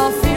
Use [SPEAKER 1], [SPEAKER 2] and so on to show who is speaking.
[SPEAKER 1] no you.